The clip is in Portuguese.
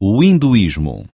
o hinduísmo.